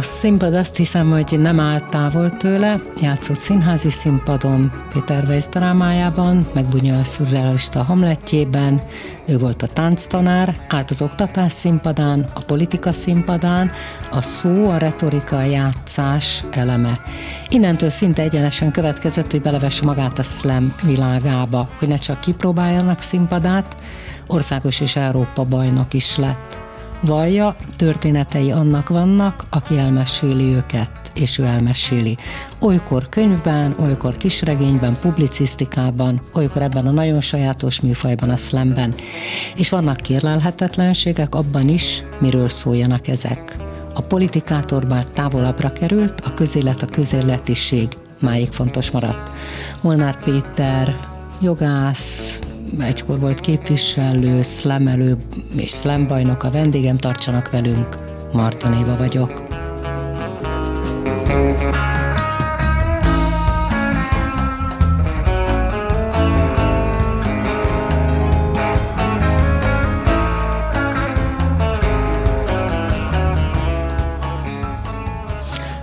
A színpad azt hiszem, hogy nem állt távol tőle, játszott színházi színpadon, Péter Weiss drámájában, meg Bunyol szurrealista Hamletjében, ő volt a tánctanár, állt az oktatás színpadán, a politika színpadán, a szó, a retorika, a játszás eleme. Innentől szinte egyenesen következett, hogy belevesse magát a slam világába, hogy ne csak kipróbáljanak színpadát, országos és Európa bajnok is lett vallja, történetei annak vannak, aki elmeséli őket, és ő elmeséli. Olykor könyvben, olykor kisregényben, publicisztikában, olykor ebben a nagyon sajátos műfajban, a slamben. És vannak kérlelhetetlenségek abban is, miről szóljanak ezek. A politikától bár távolabbra került, a közélet, a közéletiség máig fontos maradt. Molnár Péter, jogász, egykor volt képviselő, szlemelő és szlembajnok a vendégem, tartsanak velünk. Marton Éva vagyok.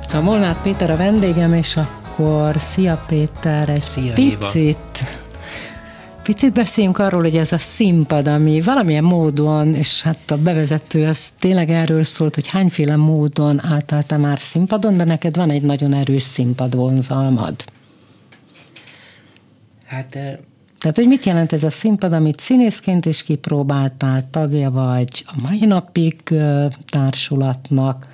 Szóval Molnár Péter a vendégem, és akkor szia Péter, egy szia, picit Éva Picit beszéljünk arról, hogy ez a színpad, ami valamilyen módon, és hát a bevezető az tényleg erről szólt, hogy hányféle módon álltál te már színpadon, de neked van egy nagyon erős színpad vonzalmad. Hát... Tehát, hogy mit jelent ez a színpad, amit színészként is kipróbáltál, tagja vagy a mai napig társulatnak,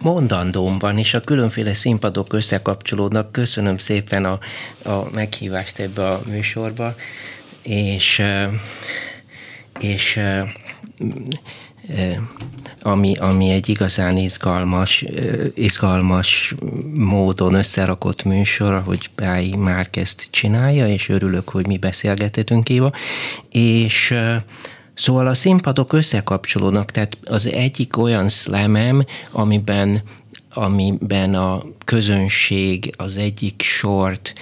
mondandómban és a különféle színpadok összekapcsolódnak. Köszönöm szépen a, a meghívást ebbe a műsorba, és, és ami, ami egy igazán izgalmas, izgalmas módon összerakott műsor, ahogy Pályi már ezt csinálja, és örülök, hogy mi beszélgethetünk Éva, és Szóval a színpadok összekapcsolódnak, tehát az egyik olyan szlemem, amiben, amiben a közönség az egyik sort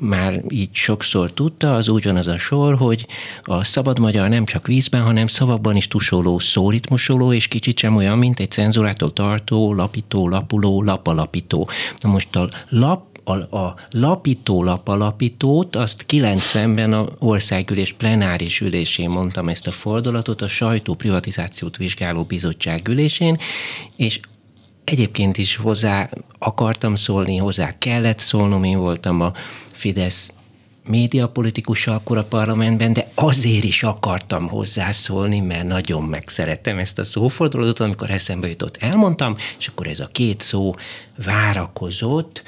már így sokszor tudta, az úgy van az a sor, hogy a szabad magyar nem csak vízben, hanem szavakban is tusoló, szóritmusoló, és kicsit sem olyan, mint egy cenzurától tartó, lapító, lapuló, lapalapító. Na most a lap a, a lapító lapalapítót, azt 90-ben a országgyűlés plenáris ülésén mondtam ezt a fordulatot, a sajtó privatizációt vizsgáló bizottság ülésén, és egyébként is hozzá akartam szólni, hozzá kellett szólnom, én voltam a Fidesz médiapolitikusa akkor a parlamentben, de azért is akartam hozzászólni, mert nagyon megszerettem ezt a szófordulatot, amikor eszembe jutott, elmondtam, és akkor ez a két szó várakozott,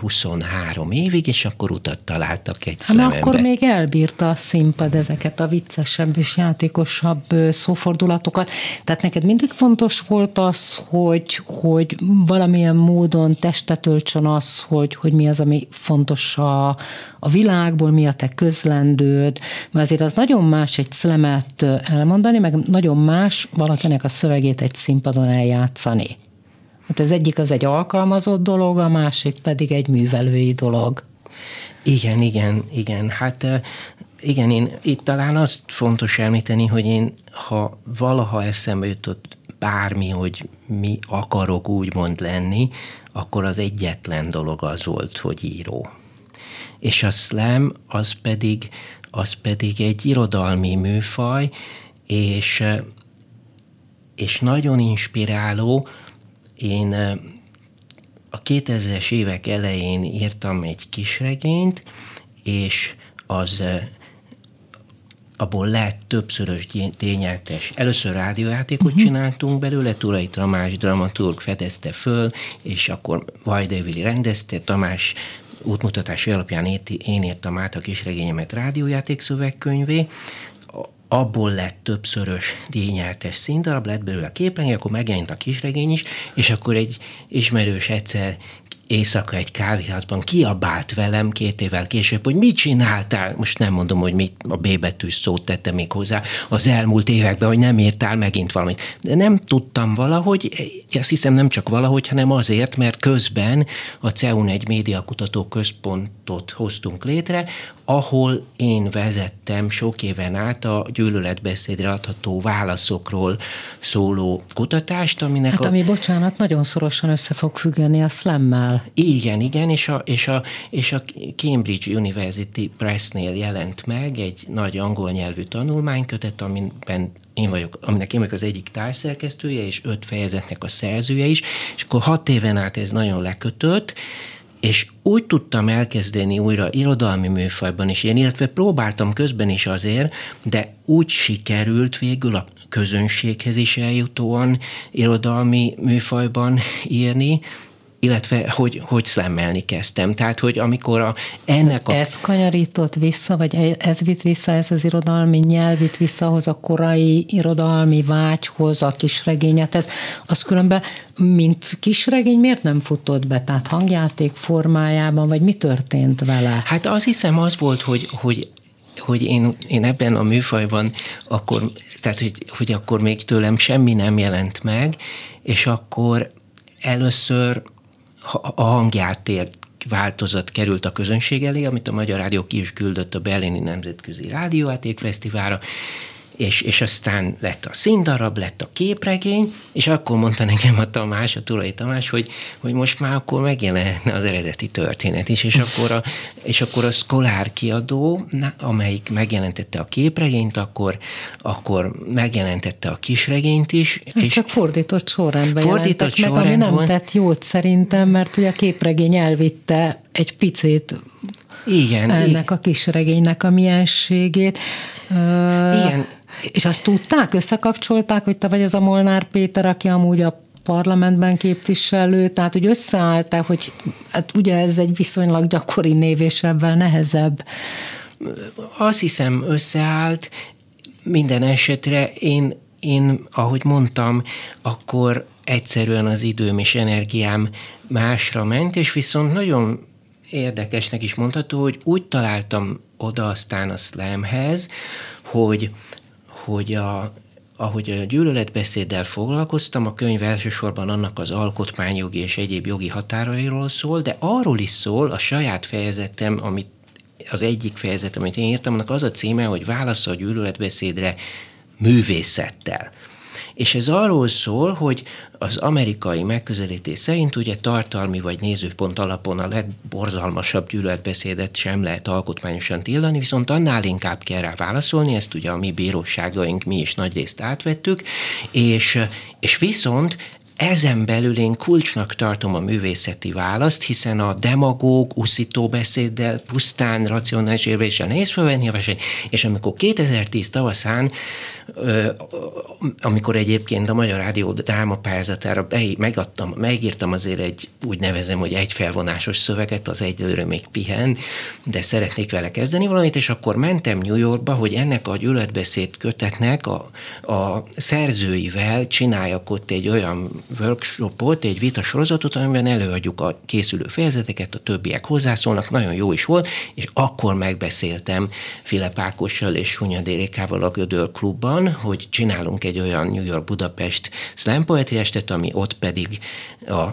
23 évig, és akkor utat találtak egy hát akkor még elbírta a színpad ezeket a viccesebb és játékosabb szófordulatokat. Tehát neked mindig fontos volt az, hogy, hogy valamilyen módon testet öltsön az, hogy, hogy mi az, ami fontos a, a világból, mi a te közlendőd, mert azért az nagyon más egy szlemet elmondani, meg nagyon más valakinek a szövegét egy színpadon eljátszani. Hát az egyik az egy alkalmazott dolog, a másik pedig egy művelői dolog. Igen, igen, igen. Hát igen, én itt talán azt fontos említeni, hogy én, ha valaha eszembe jutott bármi, hogy mi akarok úgymond lenni, akkor az egyetlen dolog az volt, hogy író. És a slam az pedig, az pedig egy irodalmi műfaj, és, és nagyon inspiráló, én a 2000-es évek elején írtam egy kisregényt, és az abból lett többszörös tényeltes. Először rádiójátékot uh-huh. csináltunk belőle, Turai Tamás dramaturg fedezte föl, és akkor Vajdevili rendezte, Tamás útmutatási alapján én írtam át a kisregényemet rádiójáték szövegkönyvé, abból lett többszörös díjnyertes színdarab, lett belőle a képregény, akkor megjelent a kisregény is, és akkor egy ismerős egyszer éjszaka egy kávéházban kiabált velem két évvel később, hogy mit csináltál, most nem mondom, hogy mit a B betűs szót tette még hozzá az elmúlt években, hogy nem írtál megint valamit. De nem tudtam valahogy, azt hiszem nem csak valahogy, hanem azért, mert közben a CEUN egy médiakutató központot hoztunk létre, ahol én vezettem sok éven át a gyűlöletbeszédre adható válaszokról szóló kutatást, aminek Hát a... ami, bocsánat, nagyon szorosan össze fog függeni a szlemmel. Igen, igen, és a, és, a, és a Cambridge University Pressnél jelent meg egy nagy angol nyelvű tanulmánykötet, amiben én vagyok, aminek én vagyok az egyik társszerkesztője, és öt fejezetnek a szerzője is, és akkor hat éven át ez nagyon lekötött, és úgy tudtam elkezdeni újra irodalmi műfajban is én, illetve próbáltam közben is azért, de úgy sikerült végül a közönséghez is eljutóan irodalmi műfajban írni, illetve hogy, hogy szemmelni kezdtem. Tehát, hogy amikor a, ennek a... Ez kanyarított vissza, vagy e- ez vitt vissza, ez az irodalmi nyelv vitt vissza ahhoz a korai irodalmi vágyhoz, a kisregényet, ez, az különben, mint kisregény miért nem futott be? Tehát hangjáték formájában, vagy mi történt vele? Hát azt hiszem az volt, hogy, hogy hogy én, én ebben a műfajban akkor, tehát hogy, hogy akkor még tőlem semmi nem jelent meg, és akkor először a hangjáték változat került a közönség elé, amit a Magyar Rádió ki is küldött a Berlini Nemzetközi Rádiójátékfesztiválra, és, és aztán lett a színdarab, lett a képregény, és akkor mondta nekem a Tamás, a Tulai Tamás, hogy, hogy most már akkor megjelenne az eredeti történet is, és akkor a, és akkor a Szkolár kiadó, amelyik megjelentette a képregényt, akkor, akkor megjelentette a kisregényt is. Hát és csak fordított sorrendben fordított jelentek meg, ami nem tett jót szerintem, mert ugye a képregény elvitte egy picit igen, ennek igen. a kisregénynek a mienségét. Igen, és azt tudták, összekapcsolták, hogy te vagy az a Molnár Péter, aki amúgy a parlamentben képviselő, tehát hogy összeálltak, hogy hát ugye ez egy viszonylag gyakori név, és ebben nehezebb. Azt hiszem összeállt, minden esetre én, én, ahogy mondtam, akkor egyszerűen az időm és energiám másra ment, és viszont nagyon érdekesnek is mondható, hogy úgy találtam oda aztán a slamhez, hogy hogy a, ahogy a gyűlöletbeszéddel foglalkoztam, a könyv elsősorban annak az alkotmányjogi és egyéb jogi határairól szól, de arról is szól a saját fejezetem, amit az egyik fejezet, amit én írtam, annak az a címe, hogy válasz a gyűlöletbeszédre művészettel. És ez arról szól, hogy az amerikai megközelítés szerint ugye tartalmi vagy nézőpont alapon a legborzalmasabb gyűlöletbeszédet sem lehet alkotmányosan tiltani, viszont annál inkább kell rá válaszolni, ezt ugye a mi bíróságaink mi is nagyrészt átvettük, és, és viszont ezen belül én kulcsnak tartom a művészeti választ, hiszen a demagóg, uszító beszéddel, pusztán racionális érvéssel nehéz felvenni a versenyt, és amikor 2010 tavaszán, amikor egyébként a Magyar Rádió drámapályázatára megadtam, megírtam azért egy, úgy nevezem, hogy egy felvonásos szöveget, az egyelőre még pihen, de szeretnék vele kezdeni valamit, és akkor mentem New Yorkba, hogy ennek a gyűlöletbeszéd kötetnek a, a szerzőivel csináljak ott egy olyan workshopot, egy vita sorozatot, amiben előadjuk a készülő fejezeteket, a többiek hozzászólnak, nagyon jó is volt, és akkor megbeszéltem Filip Ákossal és Hunya Dérékával a Gödör klubban, hogy csinálunk egy olyan New York-Budapest slam poetry estet, ami ott pedig a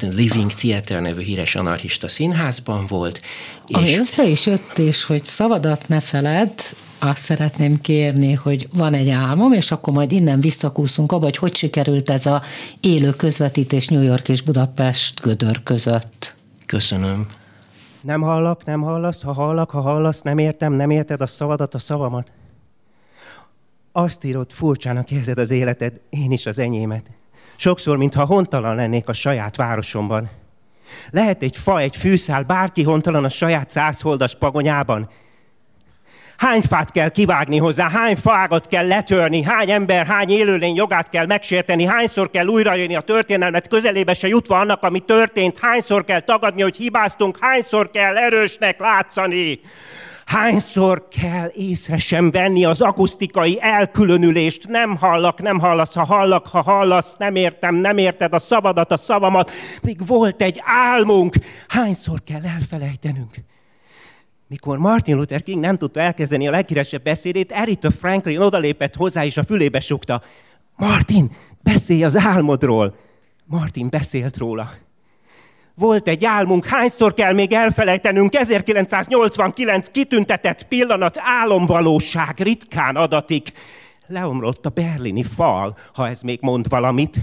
Living Theater nevű híres anarchista színházban volt. Ami és... össze is jött, és hogy szavadat ne feled, azt szeretném kérni, hogy van egy álmom, és akkor majd innen visszakúszunk abba, hogy hogy sikerült ez a élő közvetítés New York és Budapest gödör között. Köszönöm. Nem hallak, nem hallasz, ha hallak, ha hallasz, nem értem, nem érted a szavadat, a szavamat. Azt írod, furcsának érzed az életed, én is az enyémet. Sokszor, mintha hontalan lennék a saját városomban. Lehet egy fa, egy fűszál, bárki hontalan a saját százholdas pagonyában. Hány fát kell kivágni hozzá, hány fágat kell letörni, hány ember, hány élőlény jogát kell megsérteni, hányszor kell újrajönni a történelmet közelébe se jutva annak, ami történt, hányszor kell tagadni, hogy hibáztunk, hányszor kell erősnek látszani. Hányszor kell észre sem venni az akusztikai elkülönülést? Nem hallak, nem hallasz, ha hallak, ha hallasz, nem értem, nem érted a szavadat, a szavamat. Még volt egy álmunk. Hányszor kell elfelejtenünk? Mikor Martin Luther King nem tudta elkezdeni a leghíresebb beszédét, Erita Franklin odalépett hozzá, és a fülébe sukta. Martin, beszélj az álmodról. Martin beszélt róla. Volt egy álmunk, hányszor kell még elfelejtenünk, 1989 kitüntetett pillanat, álomvalóság ritkán adatik. Leomlott a berlini fal, ha ez még mond valamit.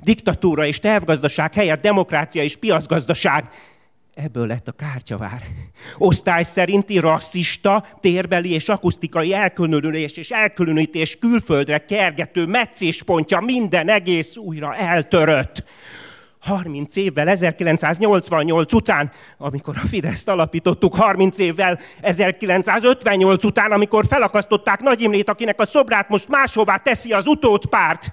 Diktatúra és tervgazdaság helyett demokrácia és piacgazdaság. Ebből lett a kártyavár. Osztály szerinti rasszista, térbeli és akusztikai elkülönülés és elkülönítés külföldre kergető meccéspontja minden egész újra eltörött. 30 évvel 1988 után, amikor a Fideszt alapítottuk, 30 évvel 1958 után, amikor felakasztották Nagy Imrét, akinek a szobrát most máshová teszi az utódpárt.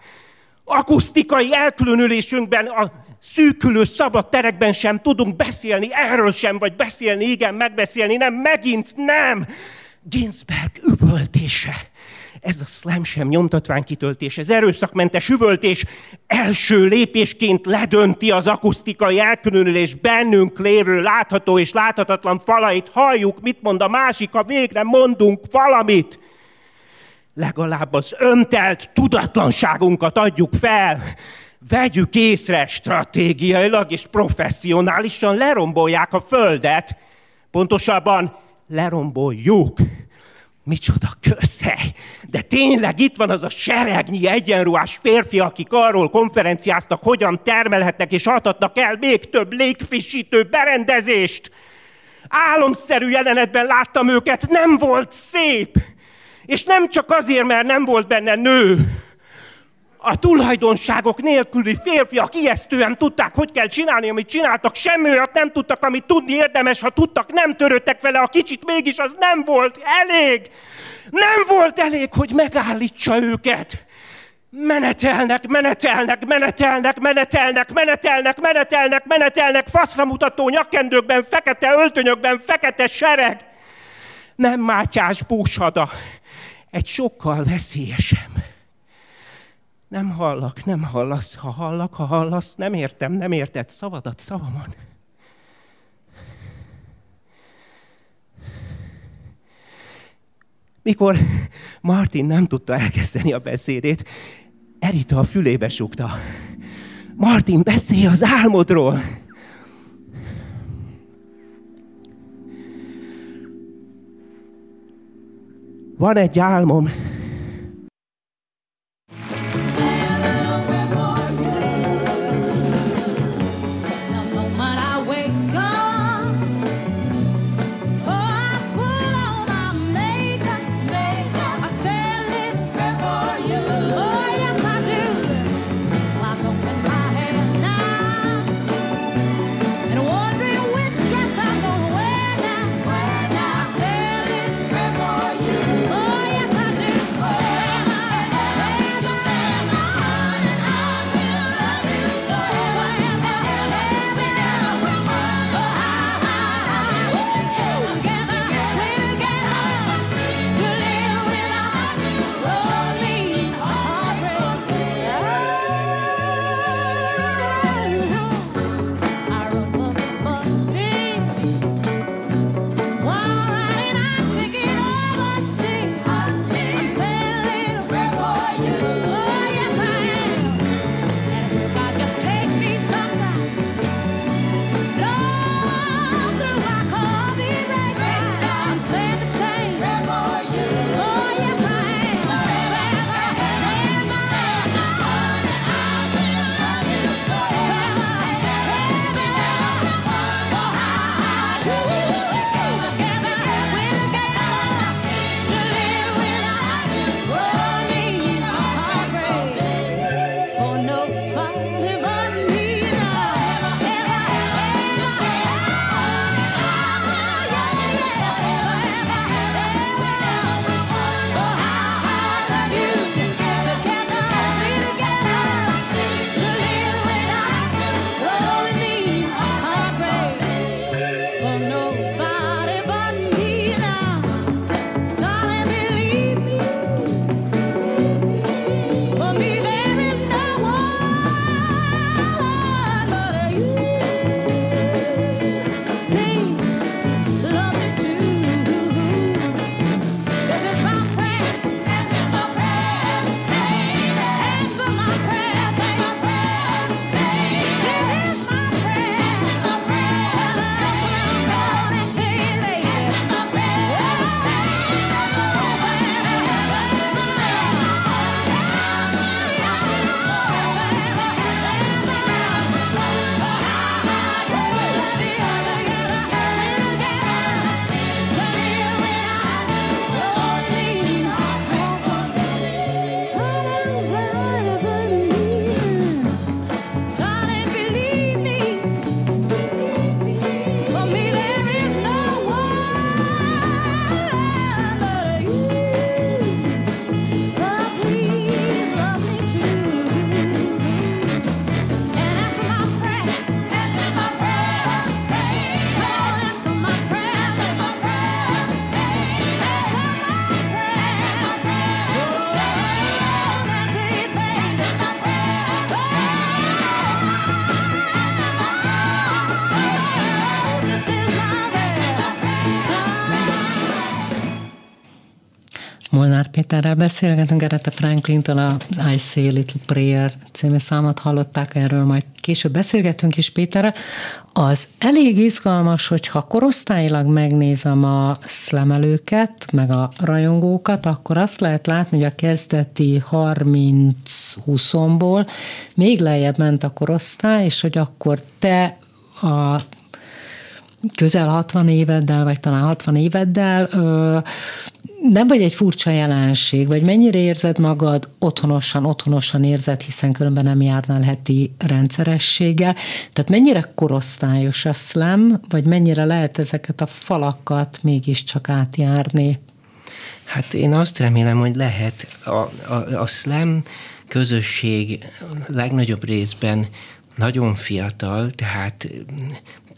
Akusztikai elkülönülésünkben, a szűkülő szabad terekben sem tudunk beszélni, erről sem, vagy beszélni, igen, megbeszélni, nem, megint nem. Ginsberg üvöltése ez a slam sem nyomtatványkitöltés, ez erőszakmentes üvöltés első lépésként ledönti az akusztikai elkülönülés bennünk lévő látható és láthatatlan falait. Halljuk, mit mond a másik, ha végre mondunk valamit. Legalább az öntelt tudatlanságunkat adjuk fel. Vegyük észre stratégiailag és professzionálisan lerombolják a földet. Pontosabban leromboljuk. Micsoda közhely! De tényleg itt van az a seregnyi egyenruhás férfi, akik arról konferenciáztak, hogyan termelhetnek és adhatnak el még több légfrissítő berendezést. Álomszerű jelenetben láttam őket, nem volt szép. És nem csak azért, mert nem volt benne nő, a tulajdonságok nélküli férfiak ijesztően tudták, hogy kell csinálni, amit csináltak. Semmi olyat nem tudtak, amit tudni érdemes, ha tudtak, nem törődtek vele, a kicsit mégis az nem volt elég. Nem volt elég, hogy megállítsa őket. Menetelnek, menetelnek, menetelnek, menetelnek, menetelnek, menetelnek, menetelnek, faszra mutató nyakkendőkben, fekete öltönyökben, fekete sereg. Nem Mátyás búsada, egy sokkal veszélyesebb. Nem hallak, nem hallasz. Ha hallak, ha hallasz, nem értem, nem érted szavadat, szavamat. Mikor Martin nem tudta elkezdeni a beszédét, Erita a fülébe sukta. Martin, beszélj az álmodról! Van egy álmom, Molnár Péterrel beszélgetünk, Erete Franklin-től az I Say a Little Prayer című számot hallották, erről majd később beszélgetünk is Péterrel. Az elég izgalmas, hogyha korosztályilag megnézem a szlemelőket, meg a rajongókat, akkor azt lehet látni, hogy a kezdeti 30-20-ból még lejjebb ment a korosztály, és hogy akkor te a közel 60 éveddel, vagy talán 60 éveddel nem vagy egy furcsa jelenség, vagy mennyire érzed magad otthonosan, otthonosan érzed, hiszen különben nem járnál heti rendszerességgel. Tehát mennyire korosztályos a slam, vagy mennyire lehet ezeket a falakat mégiscsak átjárni? Hát én azt remélem, hogy lehet. A, a, a slam közösség legnagyobb részben nagyon fiatal, tehát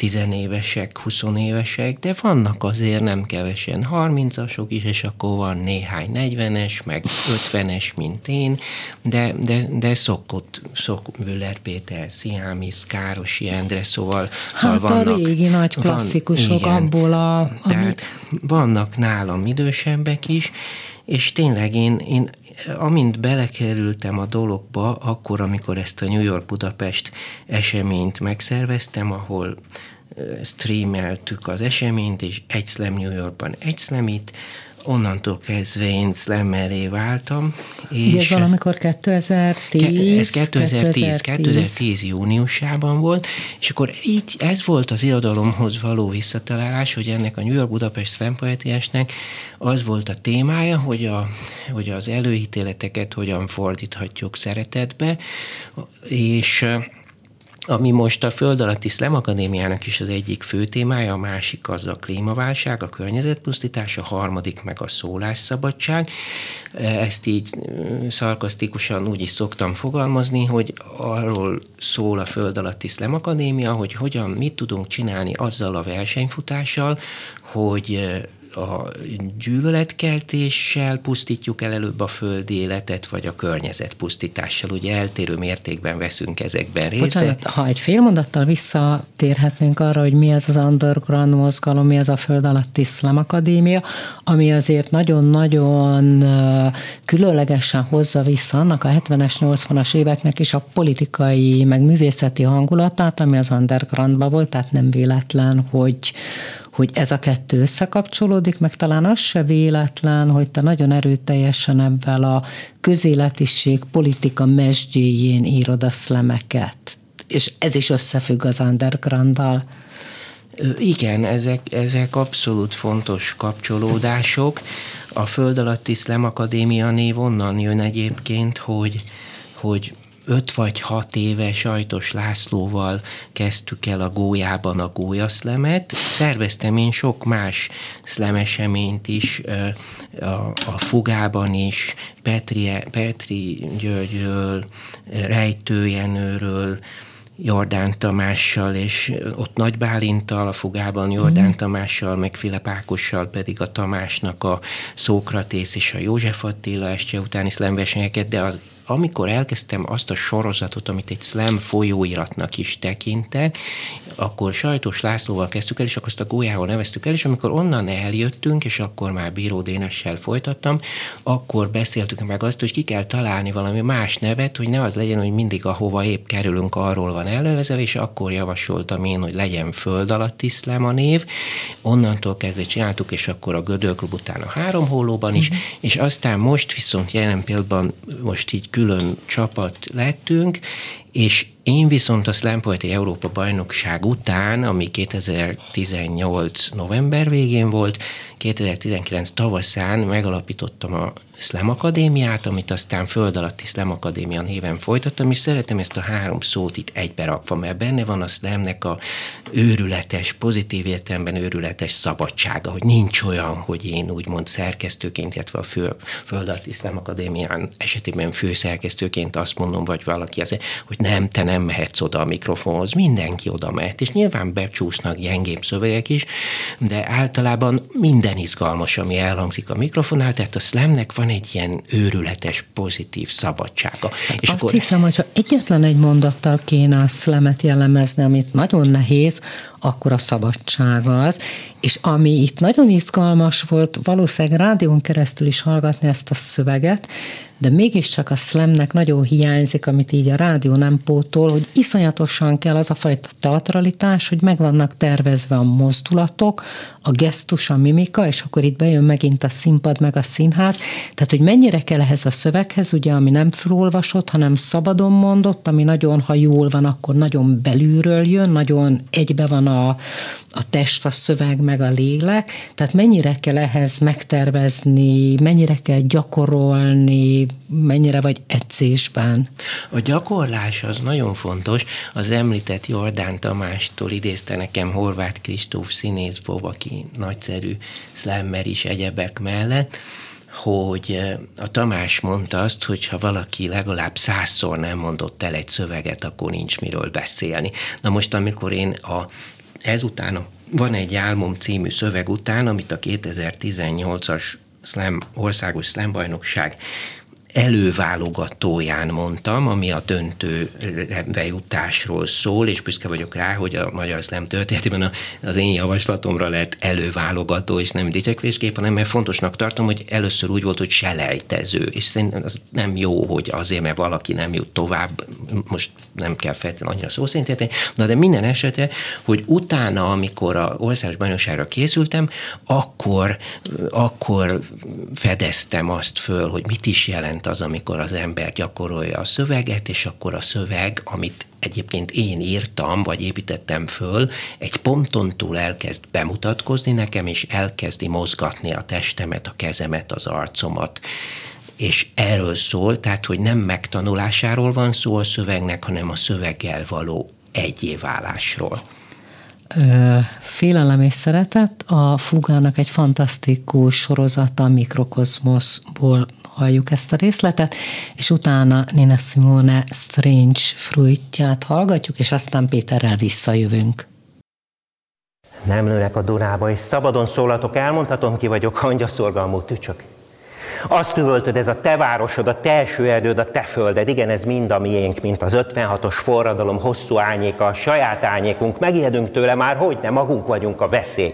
tizenévesek, huszonévesek, de vannak azért nem kevesen. Harmincasok is, és akkor van néhány negyvenes, meg ötvenes, mint én, de, de, de szokott, szok Müller Péter, Sziámis, Károsi Endre, szóval, szóval hát vannak, a régi nagy klasszikusok van, igen, abból a... Amit... Tehát vannak nálam idősebbek is, és tényleg én, én amint belekerültem a dologba, akkor, amikor ezt a New York-Budapest eseményt megszerveztem, ahol streameltük az eseményt, és egy Slam New Yorkban egy Slamit, onnantól kezdve én slammeré váltam. És ez valamikor 2010? Ez 2010, 2010, 2010 júniusában volt, és akkor így ez volt az irodalomhoz való visszatalálás, hogy ennek a New York Budapest Slam Poetiásnak az volt a témája, hogy, a, hogy az előítéleteket hogyan fordíthatjuk szeretetbe, és ami most a Föld alatti Szlem Akadémiának is az egyik fő témája, a másik az a klímaválság, a környezetpusztítás, a harmadik meg a szólásszabadság. Ezt így szarkasztikusan úgy is szoktam fogalmazni, hogy arról szól a Föld alatti Szlem Akadémia, hogy hogyan, mit tudunk csinálni azzal a versenyfutással, hogy a gyűlöletkeltéssel pusztítjuk el előbb a földi életet, vagy a környezet pusztítással. Ugye eltérő mértékben veszünk ezekben részt. Bocsánat, ha egy fél mondattal visszatérhetnénk arra, hogy mi az az underground mozgalom, mi az a Föld alatt Iszlám Akadémia, ami azért nagyon-nagyon különlegesen hozza vissza annak a 70-es, 80-as éveknek is a politikai, meg művészeti hangulatát, ami az undergroundban volt, tehát nem véletlen, hogy, hogy ez a kettő összekapcsolódik, meg talán az se véletlen, hogy te nagyon erőteljesen ebben a közéletiség politika mesdjéjén írod a szlemeket. És ez is összefügg az underground-dal. Igen, ezek, ezek abszolút fontos kapcsolódások. A Föld alatti Szlem Akadémia név onnan jön egyébként, hogy, hogy öt vagy hat éve Sajtos Lászlóval kezdtük el a gólyában a gólyaszlemet. Szerveztem én sok más szlemeseményt is, a, a Fugában is, Petri, Petri Györgyről, Rejtőjenőről, Jordán Tamással, és ott Nagy Bálintal, a fogában Jordán mm. Tamással, meg Filip Ákossal pedig a Tamásnak a Szókratész és a József Attila este utáni szlemversenyeket, de az amikor elkezdtem azt a sorozatot, amit egy slam folyóiratnak is tekintek, akkor Sajtos Lászlóval kezdtük el, és akkor azt a gólyával neveztük el, és amikor onnan eljöttünk, és akkor már Bíró Dénessel folytattam, akkor beszéltük meg azt, hogy ki kell találni valami más nevet, hogy ne az legyen, hogy mindig ahova épp kerülünk, arról van elővezve, és akkor javasoltam én, hogy legyen föld alatt iszlám a név. Onnantól kezdve csináltuk, és akkor a Gödölklub után a három hólóban is, mm-hmm. és aztán most viszont jelen pillanatban most így külön csapat lettünk, és én viszont a Slam Poetry Európa bajnokság után, ami 2018 november végén volt, 2019 tavaszán megalapítottam a Slam Akadémiát, amit aztán Föld alatti Slam Akadémia néven folytattam, és szeretem ezt a három szót itt egybe rakva, mert benne van a Slamnek a őrületes, pozitív értelemben őrületes szabadsága, hogy nincs olyan, hogy én úgymond szerkesztőként, illetve a fő, Föld alatti Slam Akadémián esetében főszerkesztőként azt mondom, vagy valaki az, hogy nem, te nem mehetsz oda a mikrofonhoz, mindenki oda mehet, és nyilván becsúsznak gyengébb szövegek is, de általában minden izgalmas, ami elhangzik a mikrofonál, tehát a slamnek van egy ilyen őrületes, pozitív szabadsága. És Azt akkor... hiszem, hogyha egyetlen egy mondattal kéne a slamet jellemezni, amit nagyon nehéz, akkor a szabadság az. És ami itt nagyon izgalmas volt, valószínűleg rádión keresztül is hallgatni ezt a szöveget, de mégiscsak a slamnek nagyon hiányzik, amit így a rádió nem pótol, hogy iszonyatosan kell az a fajta teatralitás, hogy meg vannak tervezve a mozdulatok, a gesztus, a mimika, és akkor itt bejön megint a színpad, meg a színház. Tehát, hogy mennyire kell ehhez a szöveghez, ugye, ami nem felolvasott, hanem szabadon mondott, ami nagyon, ha jól van, akkor nagyon belülről jön, nagyon egybe van a, a test, a szöveg, meg a lélek. Tehát mennyire kell ehhez megtervezni, mennyire kell gyakorolni, mennyire vagy edzésben? A gyakorlás az nagyon fontos. Az említett Jordán Tamástól idézte nekem Horváth Kristóf színész Bob, aki nagyszerű slammer is egyebek mellett, hogy a Tamás mondta azt, hogy ha valaki legalább százszor nem mondott el egy szöveget, akkor nincs miről beszélni. Na most, amikor én a, ezután van egy Álmom című szöveg után, amit a 2018-as slam, országos slam bajnokság előválogatóján mondtam, ami a döntő bejutásról szól, és büszke vagyok rá, hogy a magyar szlem történetében az én javaslatomra lett előválogató, és nem dicsekvésképp, hanem mert fontosnak tartom, hogy először úgy volt, hogy selejtező, és szerintem az nem jó, hogy azért, mert valaki nem jut tovább, most nem kell feltétlenül annyira szó szerint na de minden esetre, hogy utána, amikor a országos bajnokságra készültem, akkor, akkor fedeztem azt föl, hogy mit is jelent jelent az, amikor az ember gyakorolja a szöveget, és akkor a szöveg, amit egyébként én írtam, vagy építettem föl, egy ponton túl elkezd bemutatkozni nekem, és elkezdi mozgatni a testemet, a kezemet, az arcomat. És erről szól, tehát, hogy nem megtanulásáról van szó a szövegnek, hanem a szöveggel való egyéválásról. Félelem és szeretet a Fugának egy fantasztikus sorozata Mikrokozmoszból halljuk ezt a részletet, és utána Nina Simone Strange fruitját hallgatjuk, és aztán Péterrel visszajövünk. Nem lőnek a Dunába, és szabadon szólatok, elmondhatom, ki vagyok, hangyaszorgalmú tücsök. Azt üvöltöd, ez a te városod, a te erdőd, a te földed, igen, ez mind a miénk, mint az 56-os forradalom hosszú ányéka, a saját ányékunk, megijedünk tőle már, hogy nem magunk vagyunk a veszély.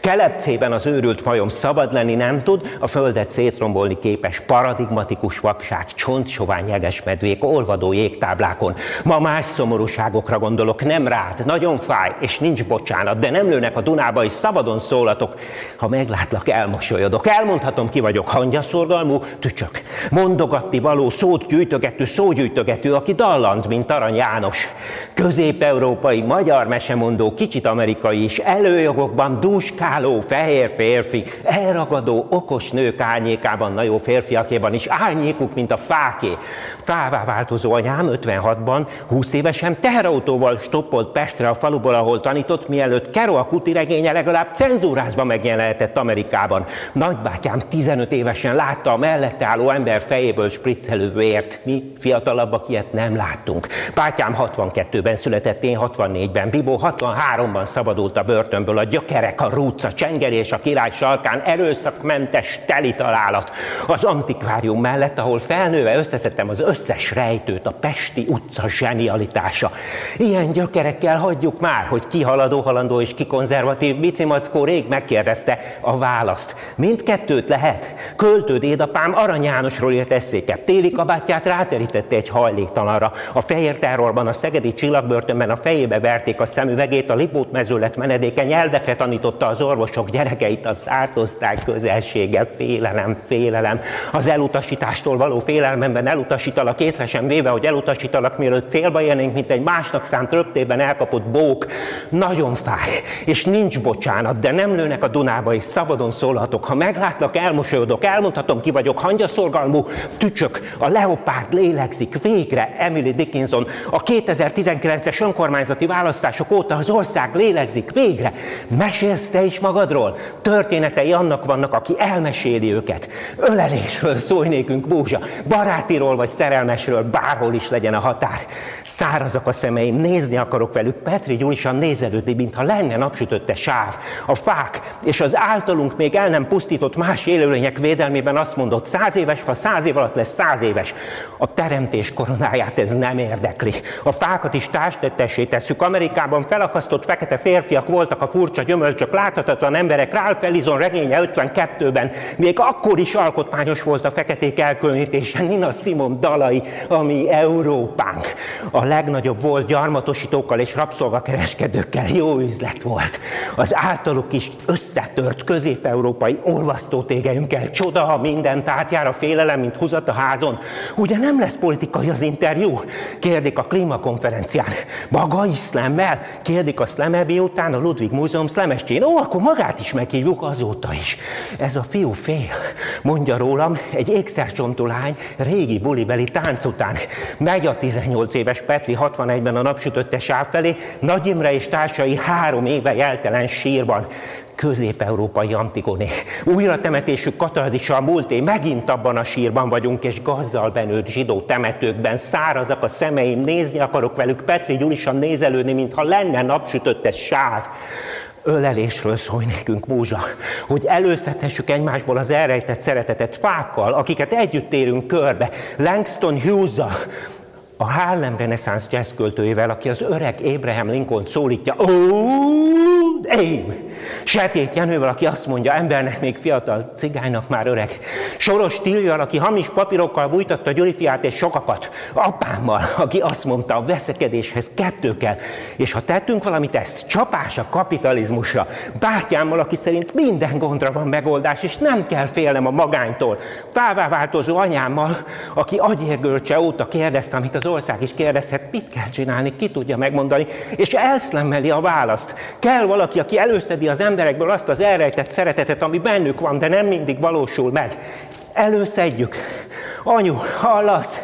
Kelepcében az őrült majom szabad lenni nem tud, a földet szétrombolni képes paradigmatikus vakság, csontsovány jeges medvék, olvadó jégtáblákon. Ma más szomorúságokra gondolok, nem rád, nagyon fáj, és nincs bocsánat, de nem lőnek a Dunába, és szabadon szólatok. Ha meglátlak, elmosolyodok, elmondhatom, ki vagyok, hangyaszor, szorgalmú tücsök. Mondogatni való, szót gyűjtögető, szógyűjtögető, aki dallant, mint Arany János. Közép-európai, magyar mesemondó, kicsit amerikai is, előjogokban dúskáló, fehér férfi, elragadó, okos nők árnyékában, na jó férfiakéban is, árnyékuk, mint a fáké. Fává változó anyám 56-ban, 20 évesen teherautóval stoppolt Pestre a faluból, ahol tanított, mielőtt Kero a kuti regénye legalább cenzúrázva megjelenhetett Amerikában. Nagybátyám 15 évesen látta a mellette álló ember fejéből spriccelő vért. Mi fiatalabbak ilyet nem láttunk. Pátyám 62-ben született, én 64-ben. Bibó 63-ban szabadult a börtönből. A gyökerek, a rúc, a csengerés, a király sarkán erőszakmentes teli találat. Az antikvárium mellett, ahol felnőve összeszedtem az összes rejtőt, a Pesti utca zsenialitása. Ilyen gyökerekkel hagyjuk már, hogy ki haladó, halandó és ki konzervatív. Bici Mackó rég megkérdezte a választ. Mindkettőt lehet. Költő szülőd édapám Arany Jánosról írt eszéket. Téli kabátját ráterítette egy hajléktalanra. A fehér terrorban, a szegedi csillagbörtönben a fejébe verték a szemüvegét, a Lipót mezőlet menedéke nyelvekre tanította az orvosok gyerekeit, a szártozták közelsége, félelem, félelem. Az elutasítástól való félelmemben elutasítalak, észre sem véve, hogy elutasítalak, mielőtt célba érnénk, mint egy másnak szánt röptében elkapott bók. Nagyon fáj, és nincs bocsánat, de nem lőnek a Dunába, és szabadon szólhatok. Ha meglátlak, elmosolyodok, elmondhatom, tudom, ki vagyok, hangyaszorgalmú tücsök, a leopárd lélegzik, végre Emily Dickinson, a 2019-es önkormányzati választások óta az ország lélegzik, végre. Mesélsz te is magadról? Történetei annak vannak, aki elmeséli őket. Ölelésről szólj nékünk, Búzsa, barátiról vagy szerelmesről, bárhol is legyen a határ. Szárazak a szemeim, nézni akarok velük, Petri gyújsan nézelődni, mintha lenne napsütötte sáv. A fák és az általunk még el nem pusztított más élőlények védelmében azt mondott, száz éves fa száz év alatt lesz száz éves. A teremtés koronáját ez nem érdekli. A fákat is társtettessé tesszük. Amerikában felakasztott fekete férfiak voltak a furcsa gyömölcsök, láthatatlan emberek, Ralph Ellison regénye 52-ben. Még akkor is alkotmányos volt a feketék elkülönítése, Nina Simon dalai, ami Európánk. A legnagyobb volt gyarmatosítókkal és rabszolgakereskedőkkel jó üzlet volt. Az általuk is összetört közép-európai olvasztótégeinkkel csoda, ha mindent átjár a félelem, mint húzat a házon. Ugye nem lesz politikai az interjú? Kérdik a klímakonferencián. Maga is szlemmel? Kérdik a szlemebi után a Ludwig Múzeum szlemestjén. Ó, akkor magát is meghívjuk azóta is. Ez a fiú fél, mondja rólam, egy ékszercsontú lány régi bulibeli tánc után. Megy a 18 éves Petri 61-ben a napsütötte sáv felé, Nagy Imre és társai három éve jeltelen sírban közép-európai Antigoné. Újra temetésük katarzisa a múlté, megint abban a sírban vagyunk, és gazzal benőtt zsidó temetőkben szárazak a szemeim, nézni akarok velük, Petri Gyulisan nézelődni, mintha lenne napsütöttes sáv. Ölelésről szólj nekünk, Múzsa, hogy előszedhessük egymásból az elrejtett szeretetet fákkal, akiket együtt érünk körbe, Langston hughes a Harlem reneszánsz jazz költőjével, aki az öreg Abraham Lincoln szólítja, ó, Aim! Setét Jenővel, aki azt mondja, embernek még fiatal, cigánynak már öreg. Soros Tiljar, aki hamis papírokkal bújtatta Gyuri fiát és sokakat. Apámmal, aki azt mondta, a veszekedéshez kettő kell. És ha tettünk valamit, ezt csapás a kapitalizmusra. Bátyámmal, aki szerint minden gondra van megoldás, és nem kell félnem a magánytól. Fává változó anyámmal, aki agyérgörcse óta kérdezte, amit az ország is kérdezhet, mit kell csinálni, ki tudja megmondani, és elszlemmeli a választ. Kell valaki, aki előszedi az emberekből azt az elrejtett szeretetet, ami bennük van, de nem mindig valósul meg. Előszedjük. Anyu, hallasz?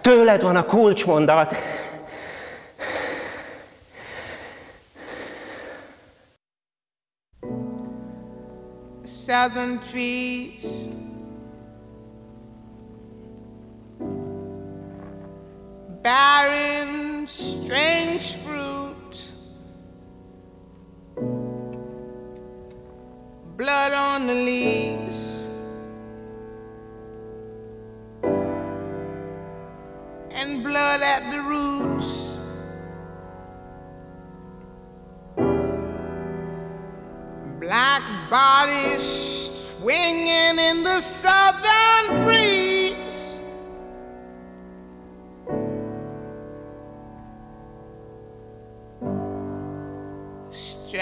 Tőled van a kulcsmondat. Southern trees barren, strange fruit, blood on the leaves, and blood at the roots. Black bodies swinging in the southern breeze.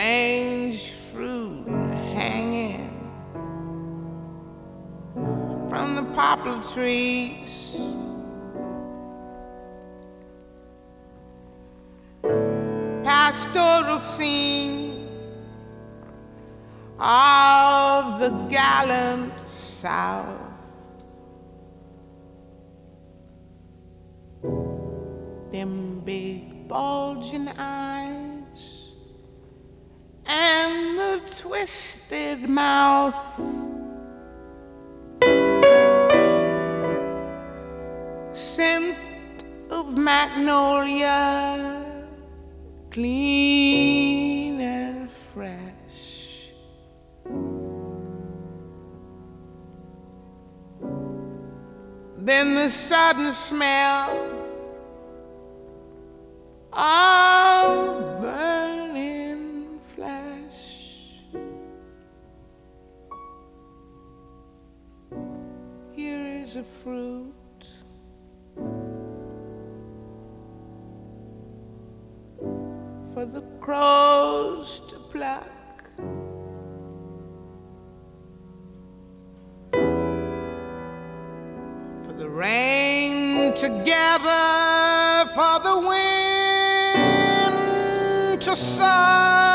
Strange fruit hanging from the poplar trees. Pastoral scene of the gallant South. Them big bulging eyes and the twisted mouth. Scent of magnolia, clean and fresh. Then the sudden smell of burning. Is a fruit. For the crows to pluck. For the rain to gather, for the wind to suck,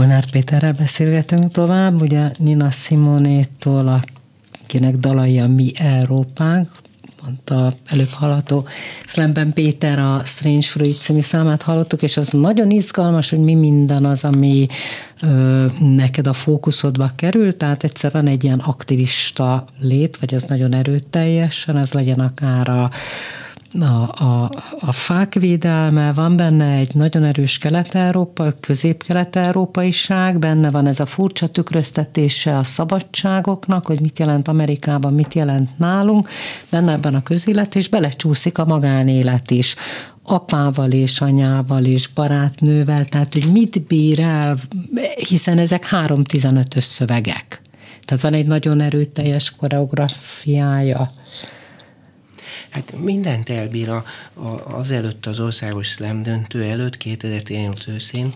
Molnár Péterrel beszélgetünk tovább, ugye Nina Simonétól, akinek dalai a Mi Európánk, mondta előbb hallható Slamben Péter a Strange Fruit című számát hallottuk, és az nagyon izgalmas, hogy mi minden az, ami ö, neked a fókuszodba kerül, tehát egyszer van egy ilyen aktivista lét, vagy az nagyon erőteljesen, ez legyen akár a a, a, a fák védelme, van benne egy nagyon erős kelet-európa, közép-kelet-európaiság, benne van ez a furcsa tükröztetése a szabadságoknak, hogy mit jelent Amerikában, mit jelent nálunk, benne ebben a közélet, és belecsúszik a magánélet is apával és anyával és barátnővel, tehát hogy mit bír el, hiszen ezek 3-15-ös szövegek. Tehát van egy nagyon erőteljes koreografiája. Hát mindent elbír a, a, azelőtt az országos slam döntő előtt, 2018 őszén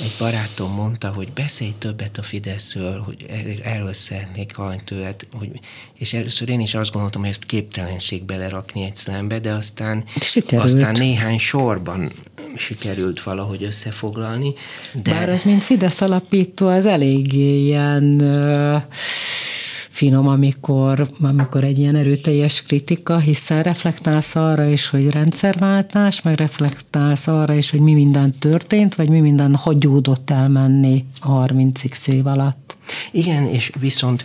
egy barátom mondta, hogy beszélj többet a Fideszről, hogy erről szeretnék hallani tőled, hogy, és először én is azt gondoltam, hogy ezt képtelenség belerakni egy szlembe, de aztán, Sikerült. aztán néhány sorban sikerült valahogy összefoglalni. De... Bár ez, mint Fidesz alapító, ez eléggé ilyen uh, finom, amikor, amikor egy ilyen erőteljes kritika, hiszen reflektálsz arra is, hogy rendszerváltás, meg reflektálsz arra is, hogy mi minden történt, vagy mi minden hagyódott elmenni a 30 év alatt. Igen, és viszont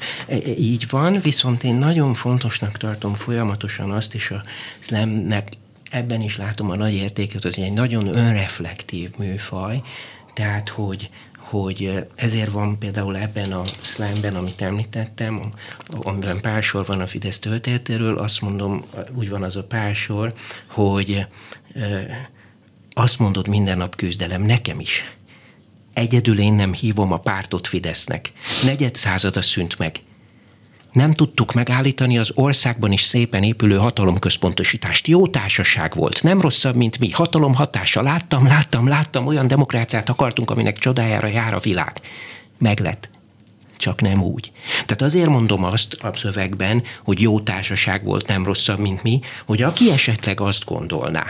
így van, viszont én nagyon fontosnak tartom folyamatosan azt is a slamnek ebben is látom a nagy értéket, hogy egy nagyon önreflektív műfaj, tehát hogy, hogy ezért van például ebben a slamben, amit említettem, amiben pár sor van a Fidesz történetéről, azt mondom, úgy van az a pár sor, hogy azt mondod minden nap küzdelem, nekem is. Egyedül én nem hívom a pártot Fidesznek. Negyed százada szűnt meg. Nem tudtuk megállítani az országban is szépen épülő hatalomközpontosítást. Jó társaság volt, nem rosszabb, mint mi. Hatalom hatása. Láttam, láttam, láttam, olyan demokráciát akartunk, aminek csodájára jár a világ. Meglett csak nem úgy. Tehát azért mondom azt a szövegben, hogy jó társaság volt, nem rosszabb, mint mi, hogy aki esetleg azt gondolná,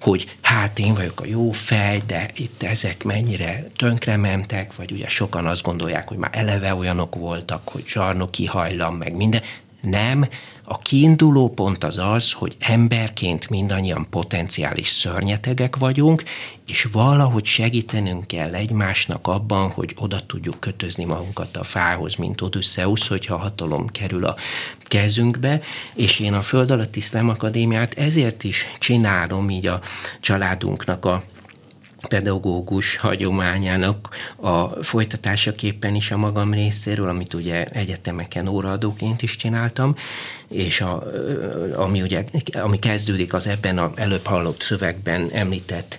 hogy hát én vagyok a jó fej, de itt ezek mennyire tönkre mentek, vagy ugye sokan azt gondolják, hogy már eleve olyanok voltak, hogy zsarnoki hajlam, meg minden. Nem, a kiinduló pont az az, hogy emberként mindannyian potenciális szörnyetegek vagyunk, és valahogy segítenünk kell egymásnak abban, hogy oda tudjuk kötözni magunkat a fához, mint Odysseus, hogyha hatalom kerül a kezünkbe, és én a Föld alatti Szlem Akadémiát ezért is csinálom így a családunknak a pedagógus hagyományának a folytatásaképpen is a magam részéről, amit ugye egyetemeken óraadóként is csináltam, és a, ami, ugye, ami kezdődik az ebben a előbb hallott szövegben említett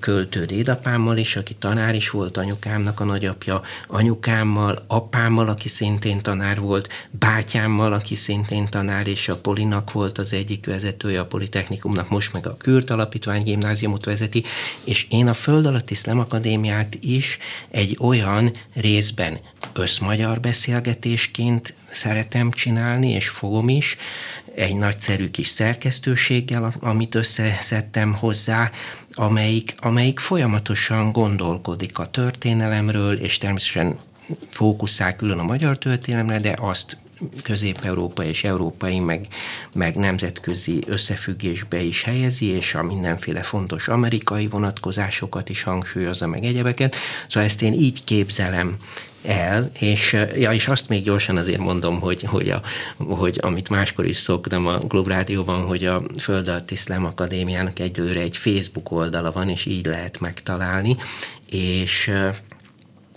költő édapámmal is, aki tanár is volt, anyukámnak a nagyapja, anyukámmal, apámmal, aki szintén tanár volt, bátyámmal, aki szintén tanár, és a Polinak volt az egyik vezetője a Politechnikumnak, most meg a Kürt Alapítvány gimnáziumot vezeti, és én a Föld alatti Szlem Akadémiát is egy olyan részben összmagyar beszélgetésként szeretem csinálni, és fogom is, egy nagyszerű kis szerkesztőséggel, amit összeszedtem hozzá, amelyik, amelyik folyamatosan gondolkodik a történelemről, és természetesen fókuszál külön a magyar történelemre, de azt közép-európai és európai, meg, meg nemzetközi összefüggésbe is helyezi, és a mindenféle fontos amerikai vonatkozásokat is hangsúlyozza, meg egyebeket. Szóval ezt én így képzelem el, és, ja, és azt még gyorsan azért mondom, hogy, hogy, a, hogy amit máskor is szoktam a Globe Rádióban, hogy a Földalt Iszlám Akadémiának egyelőre egy Facebook oldala van, és így lehet megtalálni, és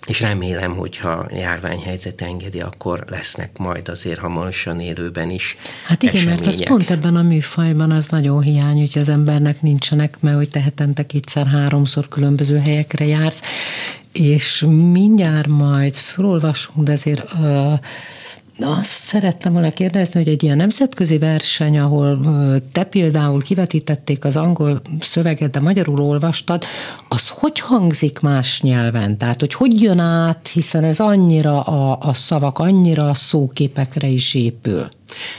és remélem, hogyha járványhelyzet engedi, akkor lesznek majd azért hamarosan élőben is Hát igen, események. mert az pont ebben a műfajban az nagyon hiány, hogy az embernek nincsenek, mert hogy te hetente kétszer-háromszor különböző helyekre jársz, és mindjárt majd felolvasunk, de azért uh, azt szerettem volna kérdezni, hogy egy ilyen nemzetközi verseny, ahol te például kivetítették az angol szöveget, de magyarul olvastad, az hogy hangzik más nyelven? Tehát, hogy hogy jön át, hiszen ez annyira a, a szavak, annyira a szóképekre is épül.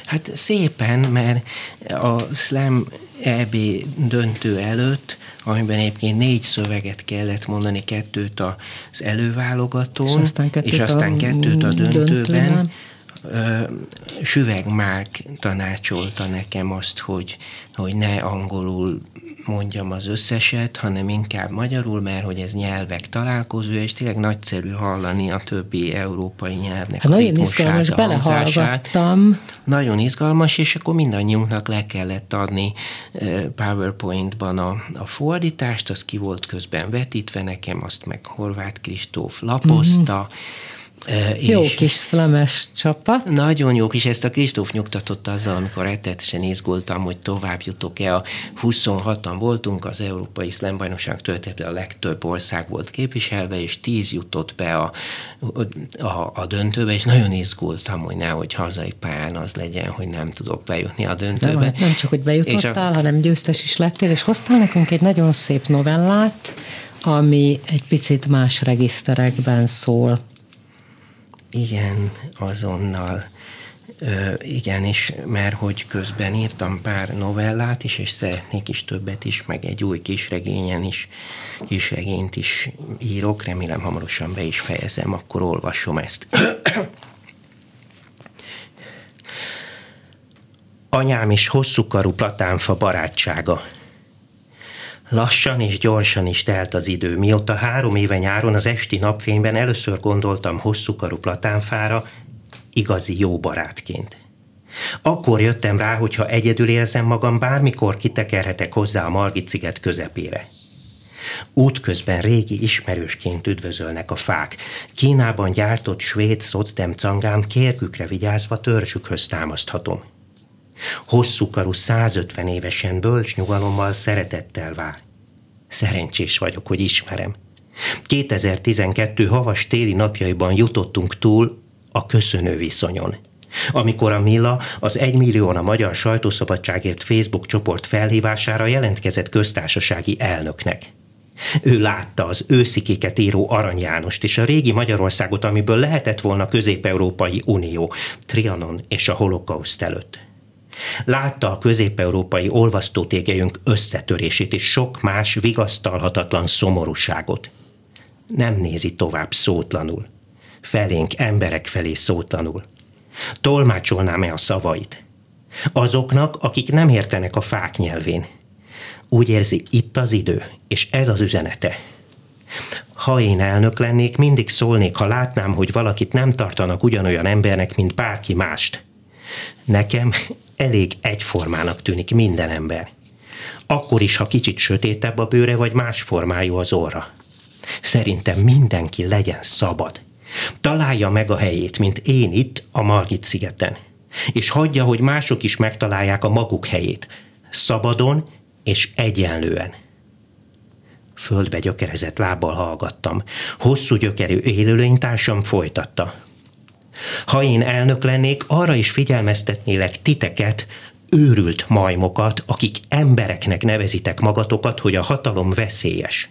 Hát szépen, mert a slam EB döntő előtt amiben egyébként négy szöveget kellett mondani, kettőt az előválogatón, és aztán kettőt, és aztán a, kettőt a döntőben. döntőben Süveg Márk tanácsolta nekem azt, hogy, hogy ne angolul mondjam az összeset, hanem inkább magyarul, mert hogy ez nyelvek találkozója, és tényleg nagyszerű hallani a többi európai nyelvnek hát a Nagyon izgalmas, belehallgattam. Nagyon izgalmas, és akkor mindannyiunknak le kellett adni PowerPoint-ban a, a fordítást, az ki volt közben vetítve nekem, azt meg Horváth Kristóf lapozta, mm-hmm jó és kis szlemes csapat. Nagyon jó kis, ezt a Kristóf nyugtatott azzal, amikor rettetesen izgultam, hogy tovább jutok-e. A 26-an voltunk, az Európai Szlembajnokság történetben a legtöbb ország volt képviselve, és 10 jutott be a, a, a döntőbe, és nagyon izgultam, hogy nehogy hazai pályán az legyen, hogy nem tudok bejutni a döntőbe. De nem csak, hogy bejutottál, a... hanem győztes is lettél, és hoztál nekünk egy nagyon szép novellát, ami egy picit más regiszterekben szól. Igen, azonnal. Ö, igen, és mert hogy közben írtam pár novellát is, és szeretnék is többet is, meg egy új kisregényen is, kisregényt is írok, remélem hamarosan be is fejezem, akkor olvasom ezt. Anyám és hosszúkarú platánfa barátsága – Lassan és gyorsan is telt az idő, mióta három éve nyáron az esti napfényben először gondoltam hosszúkarú platánfára, igazi jó barátként. Akkor jöttem rá, hogy ha egyedül érzem magam, bármikor kitekerhetek hozzá a Margit sziget közepére. Útközben régi ismerősként üdvözölnek a fák. Kínában gyártott svéd szocdem cangám kérkükre vigyázva törzsükhöz támaszthatom. Hosszú karú 150 évesen bölcs nyugalommal szeretettel vár. Szerencsés vagyok, hogy ismerem. 2012 havas téli napjaiban jutottunk túl a köszönő viszonyon. Amikor a Milla az 1 millió a Magyar Sajtószabadságért Facebook csoport felhívására jelentkezett köztársasági elnöknek. Ő látta az őszikéket író Arany Jánost és a régi Magyarországot, amiből lehetett volna Közép-Európai Unió, Trianon és a holokauszt előtt. Látta a közép-európai olvasztótégelyünk összetörését és sok más vigasztalhatatlan szomorúságot. Nem nézi tovább szótlanul. Felénk, emberek felé szótlanul. Tolmácsolnám-e a szavait? Azoknak, akik nem értenek a fák nyelvén. Úgy érzi, itt az idő, és ez az üzenete. Ha én elnök lennék, mindig szólnék, ha látnám, hogy valakit nem tartanak ugyanolyan embernek, mint bárki mást. Nekem elég egyformának tűnik minden ember. Akkor is, ha kicsit sötétebb a bőre, vagy más formájú az orra. Szerintem mindenki legyen szabad. Találja meg a helyét, mint én itt a Margit szigeten. És hagyja, hogy mások is megtalálják a maguk helyét. Szabadon és egyenlően. Földbe gyökerezett lábbal hallgattam. Hosszú gyökerű élőlénytársam folytatta. Ha én elnök lennék, arra is figyelmeztetnélek titeket, őrült majmokat, akik embereknek nevezitek magatokat, hogy a hatalom veszélyes.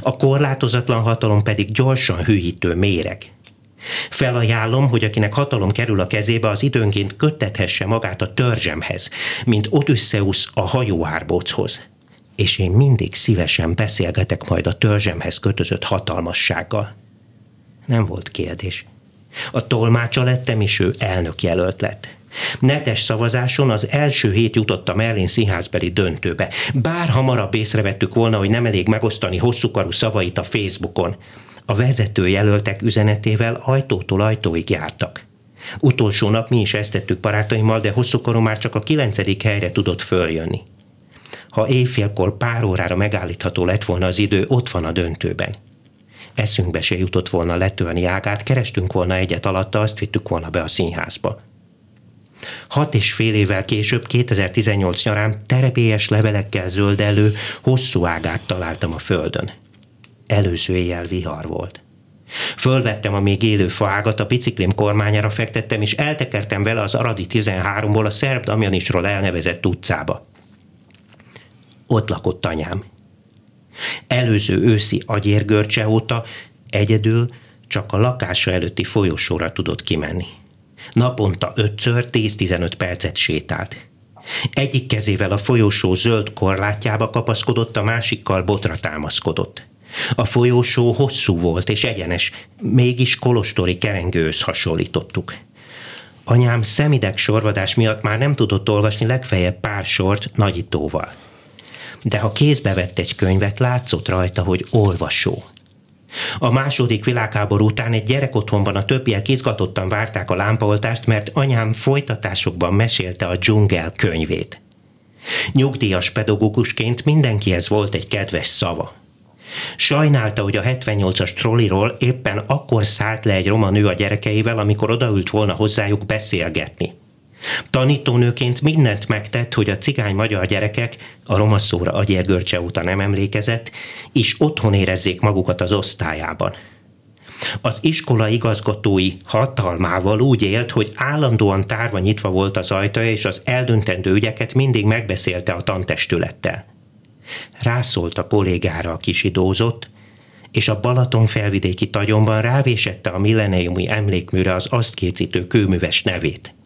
A korlátozatlan hatalom pedig gyorsan hűítő méreg. Felajánlom, hogy akinek hatalom kerül a kezébe, az időnként köttethesse magát a törzsemhez, mint Odysseus a hajóárbóchoz. És én mindig szívesen beszélgetek majd a törzsemhez kötözött hatalmassággal. Nem volt kérdés. A tolmácsa lettem, és ő elnök jelölt lett. Netes szavazáson az első hét jutott a Merlin színházbeli döntőbe. Bár hamarabb észrevettük volna, hogy nem elég megosztani hosszúkarú szavait a Facebookon. A vezető jelöltek üzenetével ajtótól ajtóig jártak. Utolsó nap mi is ezt tettük barátaimmal, de hosszúkorú már csak a kilencedik helyre tudott följönni. Ha éjfélkor pár órára megállítható lett volna az idő, ott van a döntőben. Eszünkbe se jutott volna letölni ágát, kerestünk volna egyet alatta, azt vittük volna be a színházba. Hat és fél évvel később, 2018 nyarán terepélyes levelekkel zöldelő, hosszú ágát találtam a földön. Előző éjjel vihar volt. Fölvettem a még élő faágat, a biciklim kormányára fektettem, és eltekertem vele az Aradi 13-ból a Szerb Damjanisról elnevezett utcába. Ott lakott anyám. Előző őszi agyérgörcse óta egyedül csak a lakása előtti folyosóra tudott kimenni. Naponta ötször 10-15 percet sétált. Egyik kezével a folyosó zöld korlátjába kapaszkodott, a másikkal botra támaszkodott. A folyósó hosszú volt és egyenes, mégis kolostori kerengőhöz hasonlítottuk. Anyám szemideg sorvadás miatt már nem tudott olvasni legfeljebb pár sort nagyítóval. De ha kézbe vett egy könyvet, látszott rajta, hogy olvasó. A második világháború után egy gyerek otthonban a többiek izgatottan várták a lámpaoltást, mert anyám folytatásokban mesélte a dzsungel könyvét. Nyugdíjas pedagógusként mindenkihez volt egy kedves szava. Sajnálta, hogy a 78-as trolliról éppen akkor szállt le egy roma nő a gyerekeivel, amikor odaült volna hozzájuk beszélgetni. Tanítónőként mindent megtett, hogy a cigány magyar gyerekek, a roma szóra agyérgörcse óta nem emlékezett, is otthon érezzék magukat az osztályában. Az iskola igazgatói hatalmával úgy élt, hogy állandóan tárva nyitva volt az ajtaja, és az eldöntendő ügyeket mindig megbeszélte a tantestülettel. Rászólt a kollégára, aki sidózott, és a Balaton felvidéki tagyomban rávésette a milleniumi emlékműre az azt kécítő kőműves nevét –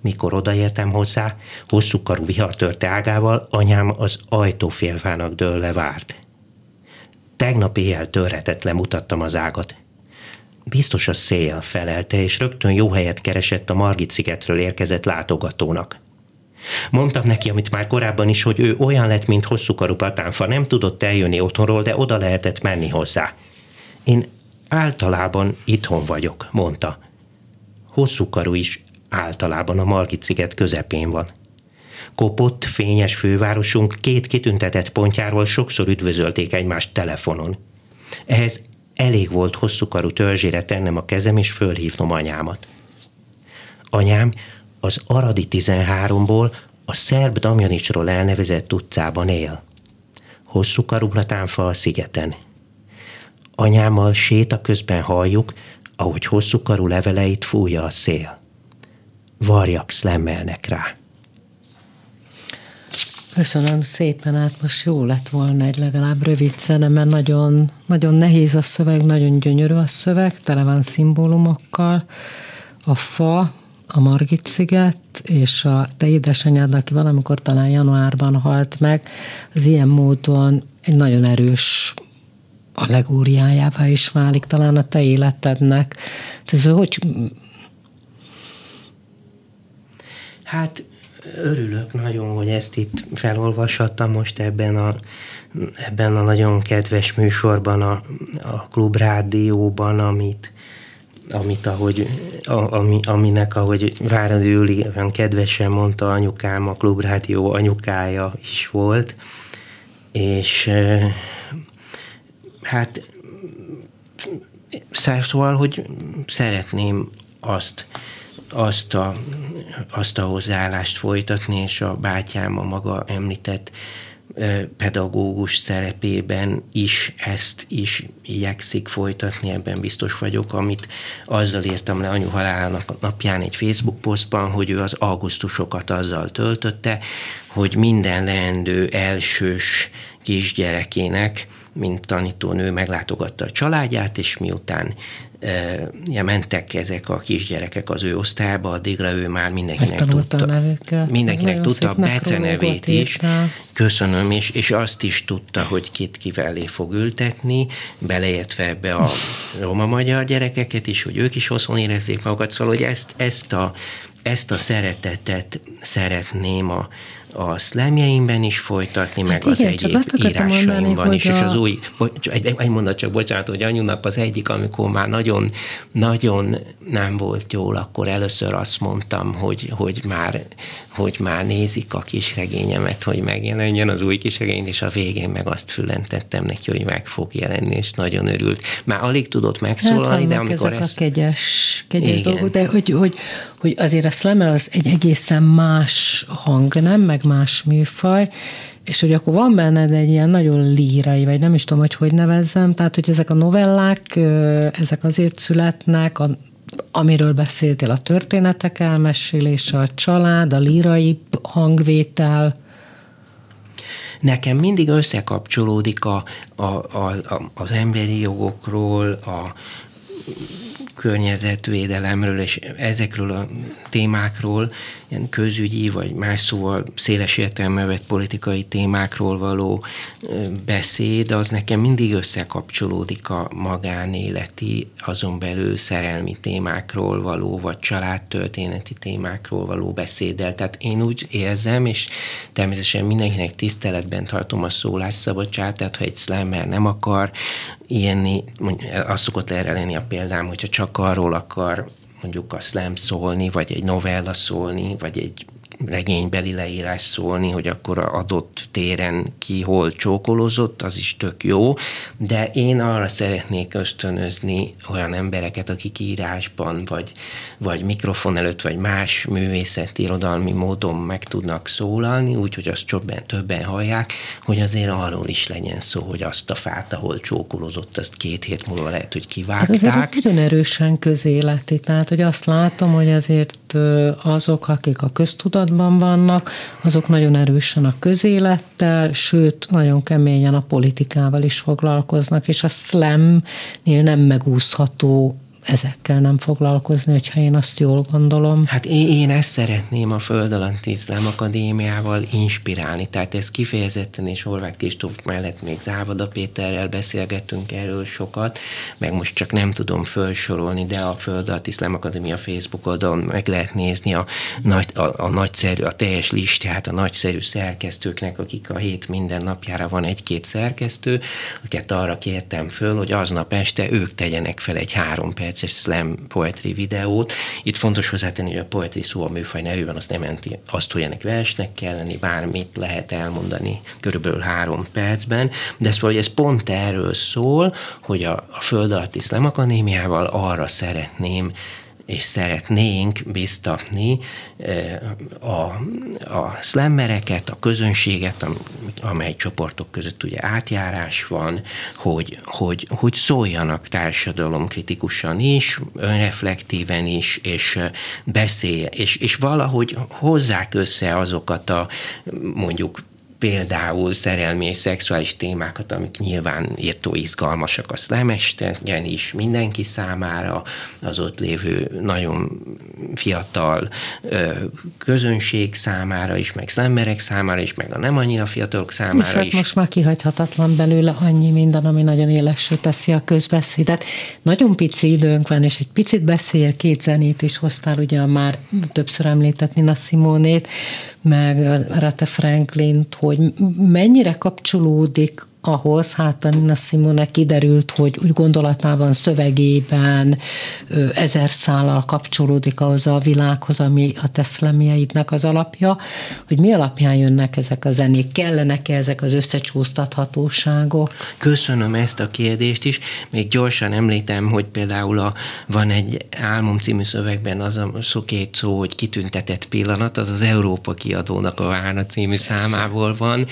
mikor odaértem hozzá, hosszú karú vihartörte ágával, anyám az ajtófélvának dőlle várt. Tegnap éjjel törhetett lemutattam az ágat. Biztos a szél felelte, és rögtön jó helyet keresett a Margit szigetről érkezett látogatónak. Mondtam neki, amit már korábban is, hogy ő olyan lett, mint hosszúkarú patánfa, nem tudott eljönni otthonról, de oda lehetett menni hozzá. Én általában itthon vagyok, mondta. Hosszúkarú is általában a Margit sziget közepén van. Kopott, fényes fővárosunk két kitüntetett pontjáról sokszor üdvözölték egymást telefonon. Ehhez elég volt hosszú karú törzsére tennem a kezem és fölhívnom anyámat. Anyám az Aradi 13-ból a szerb Damjanicsról elnevezett utcában él. Hosszú karuglatánfa a szigeten. Anyámmal séta közben halljuk, ahogy hosszú karú leveleit fújja a szél varjak szlemmelnek rá. Köszönöm szépen, hát most jó lett volna egy legalább rövid zene, mert nagyon, nagyon nehéz a szöveg, nagyon gyönyörű a szöveg, tele van szimbólumokkal. A fa, a Margit sziget, és a te édesanyád, aki valamikor talán januárban halt meg, az ilyen módon egy nagyon erős allegóriájává is válik talán a te életednek. Ez hogy Hát örülök nagyon, hogy ezt itt felolvashattam most ebben a, ebben a nagyon kedves műsorban, a, a klubrádióban, amit, amit ahogy, a, ami, aminek, ahogy Váradi Júli kedvesen mondta anyukám, a klubrádió anyukája is volt, és hát szóval, hogy szeretném azt azt a, azt a hozzáállást folytatni, és a bátyám a maga említett pedagógus szerepében is ezt is igyekszik folytatni, ebben biztos vagyok, amit azzal írtam le anyu halálának napján egy Facebook posztban, hogy ő az augusztusokat azzal töltötte, hogy minden leendő elsős kisgyerekének mint tanítónő meglátogatta a családját, és miután ja, mentek ezek a kisgyerekek az ő osztályába, addigra ő már mindenkinek tudta, nevüket. mindenkinek tudta a becenevét is. Köszönöm, és, és azt is tudta, hogy kit kivelé fog ültetni, beleértve ebbe a roma-magyar gyerekeket is, hogy ők is hosszon érezzék magukat, szóval, hogy ezt, ezt, a, ezt a szeretetet szeretném a, a szlemjeimben is folytatni, hát meg igen, az egyéb írásaimban is, a... és az új, egy, egy mondat csak, bocsánat, hogy anyunak az egyik, amikor már nagyon, nagyon nem volt jól, akkor először azt mondtam, hogy, hogy már hogy már nézik a kis regényemet, hogy megjelenjen az új kis regény, és a végén meg azt fülentettem neki, hogy meg fog jelenni, és nagyon örült. Már alig tudott megszólalni, hát de amikor ezek ez... a kegyes, kegyes dolgok, de hogy, hogy, hogy azért a slammer az egy egészen más hang, nem? Meg más műfaj, és hogy akkor van benned egy ilyen nagyon lírai, vagy nem is tudom, hogy hogy nevezzem, tehát hogy ezek a novellák, ezek azért születnek, a amiről beszéltél, a történetek elmesélése, a család, a lírai hangvétel, nekem mindig összekapcsolódik a, a, a, a, az emberi jogokról, a környezetvédelemről és ezekről a témákról, ilyen közügyi vagy más szóval széles értelme vett politikai témákról való beszéd, az nekem mindig összekapcsolódik a magánéleti, azon belül szerelmi témákról való, vagy családtörténeti témákról való beszéddel. Tehát én úgy érzem, és természetesen mindenkinek tiszteletben tartom a szólásszabadságot, tehát ha egy slammer nem akar ilyenni, az szokott erre lenni a példám, hogyha csak arról akar mondjuk a slam szólni, vagy egy novella szólni, vagy egy regénybeli leírás szólni, hogy akkor adott téren ki hol csókolózott, az is tök jó, de én arra szeretnék ösztönözni olyan embereket, akik írásban, vagy, vagy mikrofon előtt, vagy más művészeti, irodalmi módon meg tudnak szólalni, úgyhogy azt többen, többen hallják, hogy azért arról is legyen szó, hogy azt a fát, ahol csókolózott, azt két hét múlva lehet, hogy kivágták. Hát azért az nagyon erősen közéleti, tehát hogy azt látom, hogy azért azok, akik a köztudat kapcsolatban vannak, azok nagyon erősen a közélettel, sőt, nagyon keményen a politikával is foglalkoznak, és a slamnél nem megúszható ezekkel nem foglalkozni, hogyha én azt jól gondolom. Hát én, én ezt szeretném a Föld Alatti Iszlám Akadémiával inspirálni, tehát ez kifejezetten és Horváth Kristóf mellett még Závada Péterrel beszélgettünk erről sokat, meg most csak nem tudom felsorolni, de a Föld Alatti Iszlám Akadémia Facebook oldalon meg lehet nézni a, nagy, a, a nagyszerű, a teljes listát a nagyszerű szerkesztőknek, akik a hét minden napjára van egy-két szerkesztő, akiket arra kértem föl, hogy aznap este ők tegyenek fel egy három perc perces slam poetry videót. Itt fontos hozzátenni, hogy a poetry szó a műfaj nevében azt nem jelenti azt, hogy ennek versnek kell lenni, bármit lehet elmondani körülbelül három percben, de ez, hogy ez pont erről szól, hogy a, a Föld alatti Slam Akadémiával arra szeretném és szeretnénk biztatni a, a slammereket, a közönséget, amely csoportok között ugye átjárás van, hogy, hogy, hogy szóljanak társadalomkritikusan is, önreflektíven is, és beszélj, és, és valahogy hozzák össze azokat a mondjuk például szerelmi és szexuális témákat, amik nyilván írtó izgalmasak a szlemestegen is, mindenki számára, az ott lévő nagyon fiatal közönség számára is, meg szemmerek számára is, meg a nem annyira fiatalok számára és hát is. most már kihagyhatatlan belőle annyi minden, ami nagyon éleső teszi a közbeszédet. Nagyon pici időnk van, és egy picit beszél, két zenét is hoztál, ugye már többször említett Nina Simonét, meg Rete Franklin, hogy mennyire kapcsolódik ahhoz, hát a Nina Simone kiderült, hogy úgy gondolatában, szövegében ezer szállal kapcsolódik ahhoz a világhoz, ami a teszlemjeidnek az alapja, hogy mi alapján jönnek ezek a zenék, kellenek-e ezek az összecsúsztathatóságok? Köszönöm ezt a kérdést is. Még gyorsan említem, hogy például a, van egy Álmom című szövegben az a szó két szó, hogy kitüntetett pillanat, az az Európa kiadónak a Várna című számából van.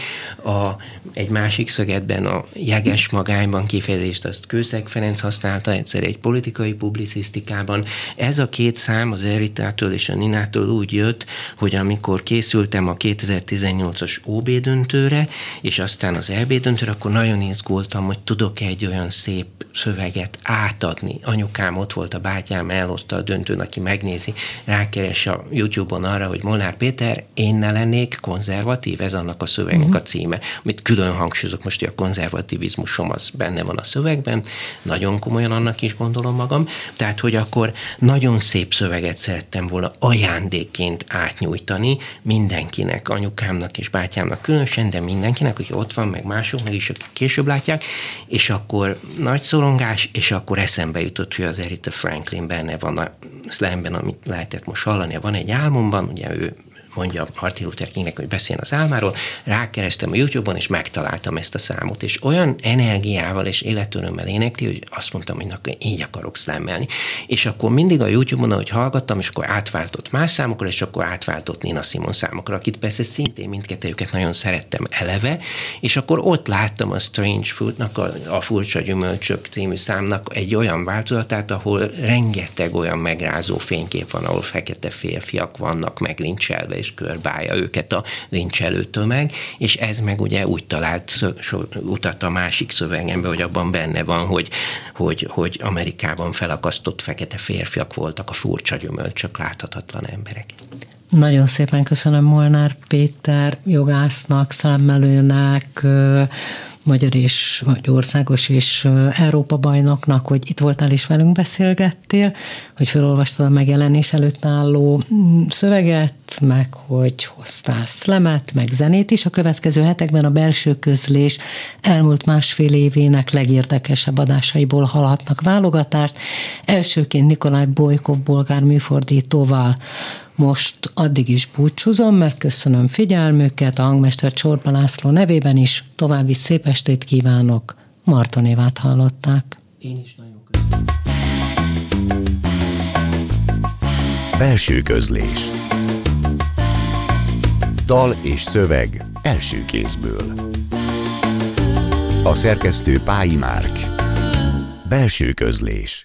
A, egy másik szöveg beszédben a jeges magányban kifejezést azt Kőszeg Ferenc használta egyszer egy politikai publicisztikában. Ez a két szám az Eritától és a Ninától úgy jött, hogy amikor készültem a 2018-as OB döntőre, és aztán az EB döntőre, akkor nagyon izgultam, hogy tudok egy olyan szép szöveget átadni. Anyukám ott volt, a bátyám elhozta a döntőn, aki megnézi, rákeres a YouTube-on arra, hogy Molnár Péter, én ne lennék konzervatív, ez annak a szövegnek uh-huh. a címe. Amit külön hangsúlyozok most, a konzervativizmusom az benne van a szövegben, nagyon komolyan annak is gondolom magam, tehát, hogy akkor nagyon szép szöveget szerettem volna ajándékként átnyújtani mindenkinek, anyukámnak és bátyámnak különösen, de mindenkinek, aki ott van, meg másoknak is, akik később látják, és akkor nagy szorongás, és akkor eszembe jutott, hogy az Erita Franklin benne van a slamben, amit lehetett most hallani, van egy álmomban, ugye ő mondja Martin Luther Kingnek, hogy beszéljen az álmáról, rákerestem a YouTube-on, és megtaláltam ezt a számot, és olyan energiával és életörömmel énekli, hogy azt mondtam, hogy na, így akarok szlemmelni. És akkor mindig a YouTube-on, ahogy hallgattam, és akkor átváltott más számokra, és akkor átváltott Nina Simon számokra, akit persze szintén mindkettőjüket nagyon szerettem eleve, és akkor ott láttam a Strange Food-nak, a, a Furcsa Gyümölcsök című számnak egy olyan változatát, ahol rengeteg olyan megrázó fénykép van, ahol fekete férfiak vannak meglincselve, és körbálja őket a lincselő tömeg, és ez meg ugye úgy talált utat a másik szövegembe, hogy abban benne van, hogy, hogy, hogy Amerikában felakasztott fekete férfiak voltak a furcsa gyümölcsök, láthatatlan emberek. Nagyon szépen köszönöm Molnár Péter jogásznak, számmelőnek, magyar és vagy országos és Európa bajnoknak, hogy itt voltál és velünk beszélgettél, hogy felolvastad a megjelenés előtt álló mm, szöveget, meg hogy hoztál szlemet, meg zenét is. A következő hetekben a belső közlés elmúlt másfél évének legérdekesebb adásaiból hallhatnak válogatást. Elsőként Nikolaj Bolykov bolgár műfordítóval most addig is búcsúzom, megköszönöm figyelmüket, a hangmester Csorba László nevében is. További szép estét kívánok. Marton Évát hallották. Én is nagyon köszönöm. Belső közlés Dal és szöveg első kézből A szerkesztő Pályi Márk Belső közlés